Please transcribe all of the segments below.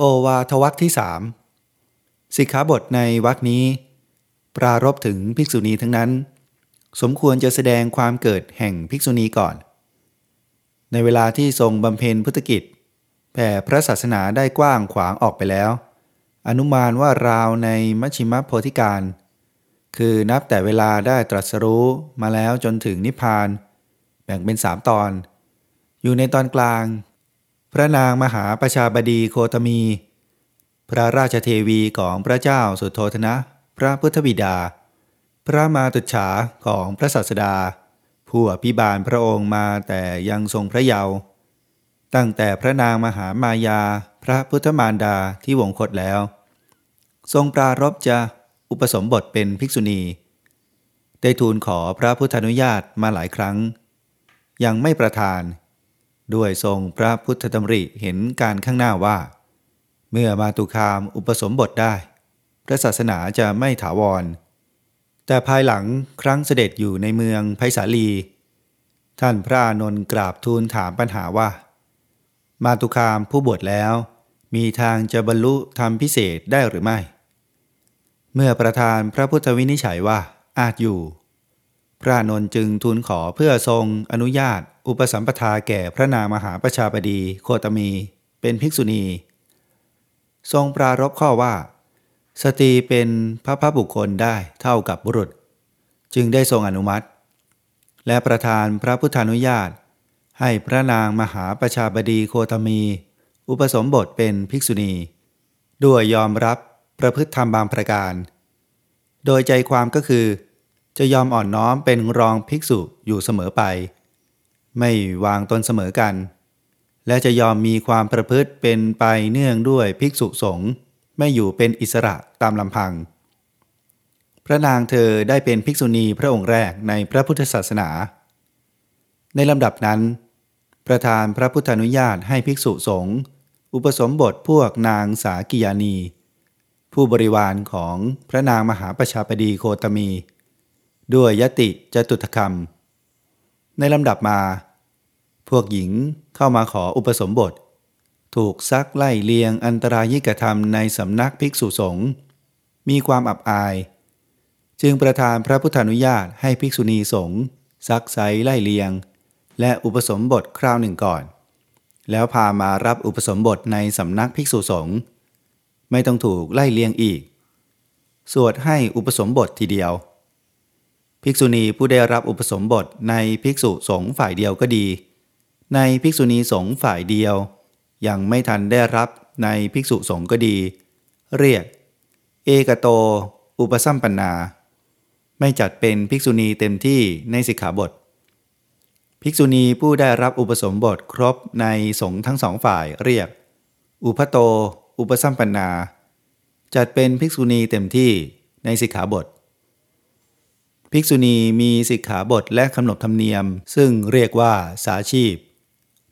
โอวาทวักที่สามสิกขาบทในวักนี้ ปรารบถึงภิกษุณีทั้งนั้น สมควรจะแสดงความเกิดแห่งภิกษุณีก่อน ในเวลาที่ทรงบำเพ็ญพุทธกิจแผ่พระศาสนาได้กว้างขวางออกไปแล้ว อนุมานว่าราวในมัชชิมโพธิการ คือนับแต่เวลาได้ตรัสรู้มาแล้วจนถึงนิพพาน แบ่งเป็นสามตอน อยู่ในตอนกลาง พระนางมหาประชาบดีโคตมี พระราชเทวีของพระเจ้าสุโธธนะ พระพุทธบิดา พระมาตุฉาของพระศาสดา ผู้อภิบาลพระองค์มาแต่ยังทรงพระเยาว์ตั้งแต่พระนางมหามายา พระพุทธมารดาที่วงคตแล้ว ทรงปรารบจะอุปสมบทเป็นภิกษุณี ได้ทูลขอพระพุทธานุญาตมาหลายครั้ง ยังไม่ประทาน ด้วยทรงพระพุทธดำริเห็นการข้างหน้าว่า เมื่อมาตุคามอุปสมบทได้ พระศาสนาจะไม่ถาวร แต่ภายหลังครั้งเสด็จอยู่ในเมืองไผ่สาลี ท่านพระนนท์กราบทูลถามปัญหาว่า มาตุคามผู้บวชแล้ว มีทางจะบรรลุธรรมพิเศษได้หรือไม่ เมื่อประธานพระพุทธวินิจฉัยว่าอาจอยู่ พระนนท์จึงทูลขอเพื่อทรงอนุญาต อุปสัมปทาแก่พระนามหาประชาบดีโคตมี เป็นภิกษุณี ทรงปรารบข้อว่า สตรีเป็นพระพบุคคลได้เท่ากับบุรุษ จึงได้ทรงอนุมัติ และประทานพระพุทธานุญาต ให้พระนางมหาประชาบดีโคตมี อุปสมบทเป็นภิกษุณี ด้วยยอมรับประพฤติธรรมบางประการ โดยใจความก็คือ จะยอมอ่อนน้อมเป็นรองภิกษุอยู่เสมอไป ไม่วางตนเสมอกัน และจะยอมมีความประพฤติเป็นไปเนื่องด้วยภิกษุสงฆ์ไม่อยู่เป็นอิสระตามลำพัง พระนางเธอได้เป็นภิกษุณีพระองค์แรกในพระพุทธศาสนา ในลำดับนั้น ประธานพระพุทธานุญาตให้ภิกษุสงฆ์อุปสมบทพวกนางสากิยานี ผู้บริวารของพระนางมหาประชาปดีโคตมี ด้วยยติจตุถคำในลำดับมา พวกหญิงเข้ามาขออุปสมบท ถูกซักไล่เลียงอันตรายิกธรรมในสำนักภิกษุสงฆ์มีความอับอาย จึงประทานพระพุทธานุญาตให้ภิกษุณีสงฆ์ซักไซไล่เลียง และอุปสมบทคราวหนึ่งก่อน แล้วพามารับอุปสมบทในสำนักภิกษุสงฆ์ไม่ต้องถูกไล่เลียงอีก สวดให้อุปสมบททีเดียว ภิกษุณีผู้ได้รับอุปสมบทในภิกษุสงฆ์ฝ่ายเดียวก็ดี ในภิกษุณีสงฆ์ฝ่ายเดียว ยังไม่ทันได้รับในภิกษุสงฆ์ก็ดี เรียก เอกโต อุปสัมปันนา ไม่จัดเป็นภิกษุณีเต็มที่ในสิกขาบท ภิกษุณีผู้ได้รับอุปสมบทครบในสงฆ์ทั้งสองฝ่ายเรียก อุปโต อุปสัมปันนา จัดเป็นภิกษุณีเต็มที่ในสิกขาบท ภิกษุณีมีสิกขาบทและคำนบธรรมเนียม ซึ่งเรียกว่าสาชีพ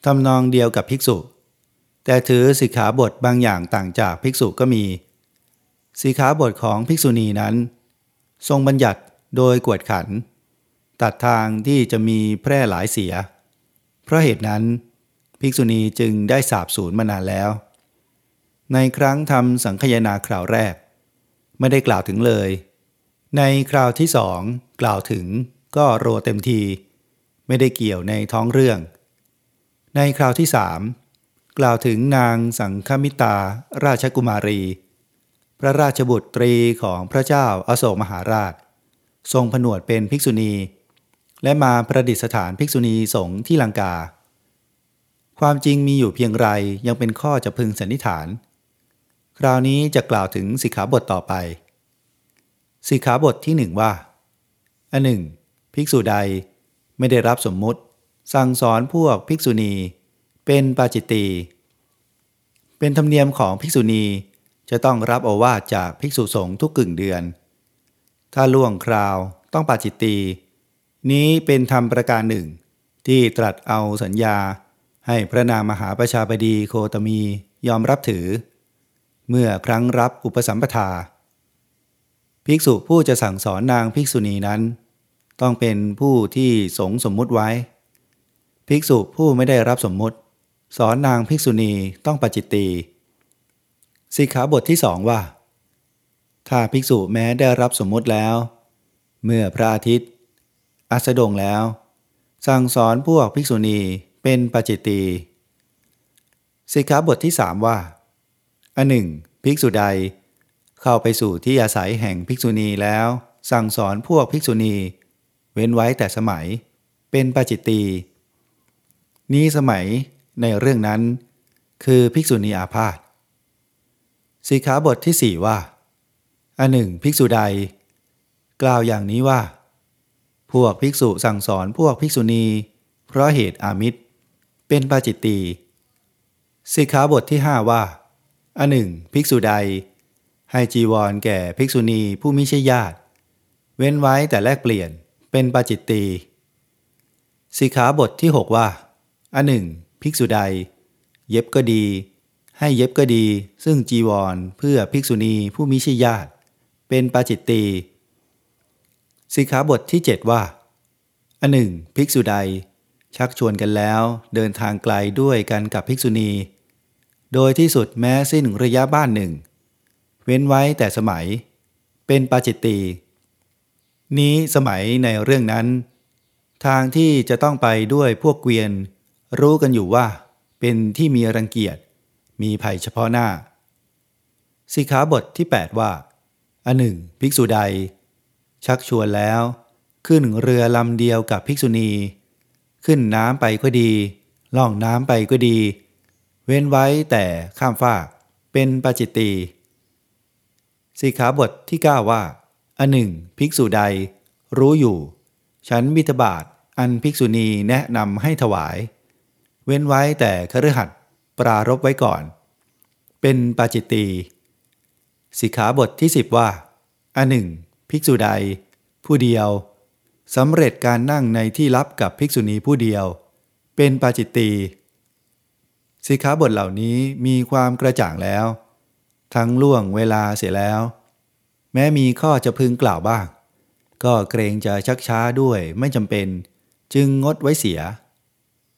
ทำนองเดียวกับภิกษุ แต่ถือสิกขาบทบางอย่างต่างจากภิกษุก็มี สิกขาบทของภิกษุณีนั้น ทรงบัญญัติโดยกวดขัน ตัดทางที่จะมีแพร่หลายเสีย เพราะเหตุนั้น ภิกษุณีจึงได้สาบสูญมานานแล้ว ในครั้งทำสังคยนาคราวแรก ไม่ได้กล่าวถึงเลย ในคราวที่สองกล่าวถึงก็โรเต็มที ไม่ได้เกี่ยวในท้องเรื่อง ในคราวที่สามกล่าวถึงนางสังฆมิตาราชกุมารี พระราชบุตรีของพระเจ้าอาโศกมหาราช ทรงผนวดเป็นภิกษุณี และมาประดิษฐานภิกษุณีสงฆ์ที่ลังกา ความจริงมีอยู่เพียงไรยังเป็นข้อจะพึงสันนิษฐาน คราวนี้จะกล่าวถึงสิกขาบทต่อไป สิกขาบทที่หนึ่งว่า อันหนึ่ง ภิกษุใดไม่ได้รับสมมุติ สั่งสอนพวกภิกษุณี เป็นปาจิตตี เป็นธรรมเนียมของภิกษุณีจะต้องรับโอวาทจากภิกษุสงฆ์ทุกกึ่งเดือน ถ้าล่วงคราวต้องปาจิตตีนี้เป็นธรรมประการหนึ่ง ที่ตรัสเอาสัญญา ให้พระนามมหาประชาบดีโคตมียอมรับถือ เมื่อครั้งรับอุปสัมปทา ภิกษุผู้จะสั่งสอนนางภิกษุณีนั้น ต้องเป็นผู้ที่สงสมมุติไว้ ภิกษุผู้ไม่ได้รับสมมุติ สอนนางภิกษุณีต้องปจิตตีสิกขาบทที่สองว่า ถ้าภิกษุแม้ได้รับสมมติแล้ว เมื่อพระอาทิตย์ อัสดงแล้ว สั่งสอนพวกภิกษุณีเป็นปจิตตีสิกขาบทที่สามว่าอันหนึ่งภิกษุใด เข้าไปสู่ที่อาศัยแห่งภิกษุณีแล้ว สั่งสอนพวกภิกษุณี เว้นไว้แต่สมัย เป็นปาจิตตีนี้สมัยในเรื่องนั้น คือภิกษุณีอาพาธสิกขาบทที่สี่ว่า อันหนึ่งภิกษุใด กล่าวอย่างนี้ว่า พวกภิกษุสั่งสอนพวกภิกษุณี เพราะเหตุอามิตร เป็นปาจิตตีสิกขาบทที่ห้าว่า อันหนึ่ง ภิกษุใด ให้จีวรแก่ภิกษุณีผู้มิใช่ญาติ เว้นไว้แต่แลกเปลี่ยนเป็นปาจิตตีสิกขาบทที่หกว่าอันหนึ่งภิกษุใด เย็บก็ดี ให้เย็บก็ดี ซึ่งจีวรเพื่อภิกษุณีผู้มิใช่ญาติ เป็นปาจิตตีสิกขาบทที่เจ็ดว่าอันหนึ่งภิกษุใด ชักชวนกันแล้วเดินทางไกลด้วยกันกับภิกษุณี โดยที่สุดแม้สิ้นระยะบ้านหนึ่ง เว้นไว้แต่สมัย เป็นปาจิตตี นี้สมัยในเรื่องนั้น ทางที่จะต้องไปด้วยพวกเกวียน รู้กันอยู่ว่า เป็นที่มีรังเกียจ มีภัยเฉพาะหน้า สิกขาบทที่ 8 ว่า อันหนึ่ง ภิกษุใด ชักชวนแล้ว ขึ้นเรือลำเดียวกับภิกษุณี ขึ้นน้ำไปก็ดี ล่องน้ำไปก็ดี เว้นไว้แต่ข้ามฟาก เป็นปาจิตตี สิกขาบทที่ 9 ว่า อันหนึ่ง ภิกษุใด รู้อยู่ ฉันบิทบาทอันภิกษุณีแนะนำให้ถวาย เว้นไว้แต่คฤหัสปรารบไว้ก่อน เป็นปาจิตตีสิกขาบทที่ 10 ว่า อันหนึ่ง ภิกษุใด ผู้เดียวสำเร็จการนั่งในที่ลับกับภิกษุณีผู้เดียว เป็นปาจิตตีสิกขาบทเหล่านี้มีความกระจ่างแล้ว ทั้งล่วงเวลาเสียแล้ว แม้มีข้อจะพึงกล่าวบ้าง ก็เกรงจะชักช้าด้วยไม่จำเป็น จึงงดไว้เสีย